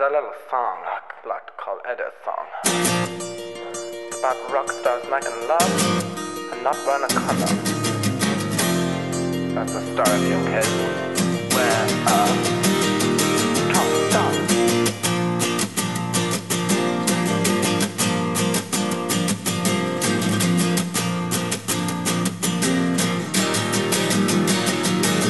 It's a little song I like to call Eddie's song. It's about rock stars making love and not burn a condom. That's the story of the occasion where, uh,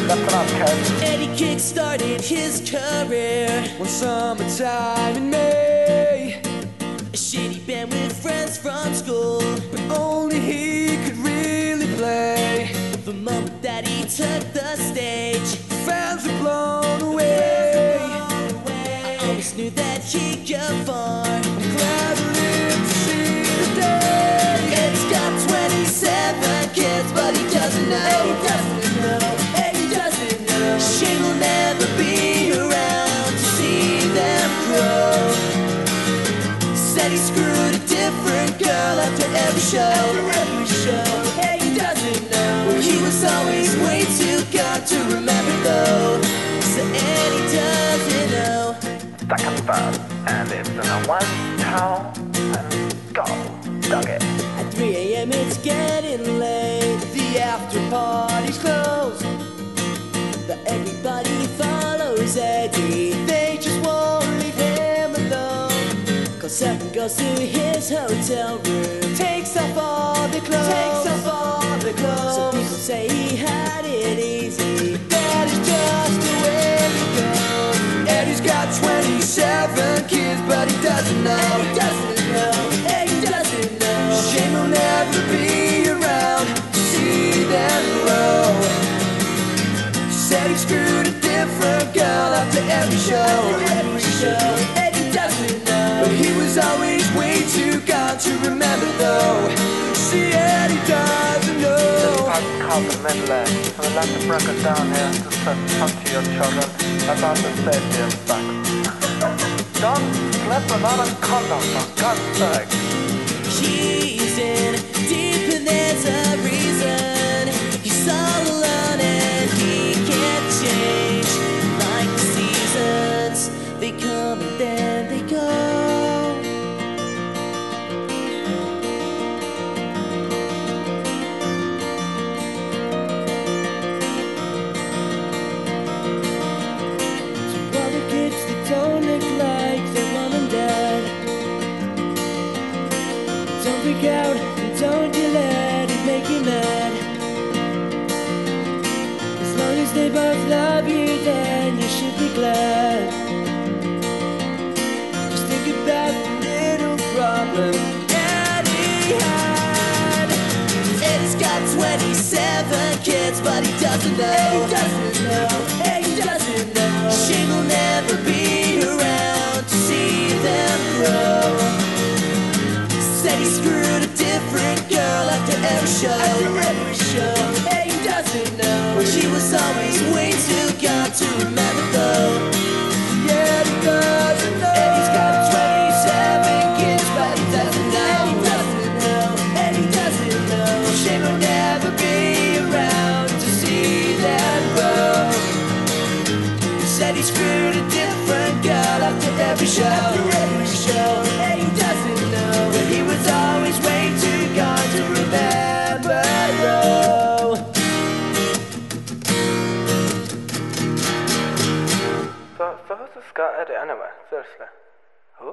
That's what I'm. Eddie kick-started his career one summertime in May. A shitty band with friends from school, but only he could really play. The moment that he took the stage, fans were blown away. I Always knew that he'd go far. Said he screwed a different girl after every show. every show. Eddie doesn't know. He was always way too gone to remember though. So Eddie doesn't know. Second verse, and it's in a one towel and go, dug it. At 3 a.m. it's getting late. The after party's closed. But everybody follows Eddie. Cause goes to his hotel room. Takes off all the clothes. Takes off all the clothes. Some people say he had it easy. But That is just the way it goes. Eddie's got 27 kids, but he doesn't know. Eddie doesn't know. Eddie doesn't know. Shame will never be around to see them grow. Said he screwed a different girl after every show. After every show. I the Midland, and I'd like to break it down here to set talk to your children about the safety of sex. Don't sleep without a condom, for God's sake. Make you mad. As long as they both love you, then you should be glad. Just think about the little problem Eddie had. Eddie's got 27 kids, but he doesn't know. He doesn't know. बाबा sir हो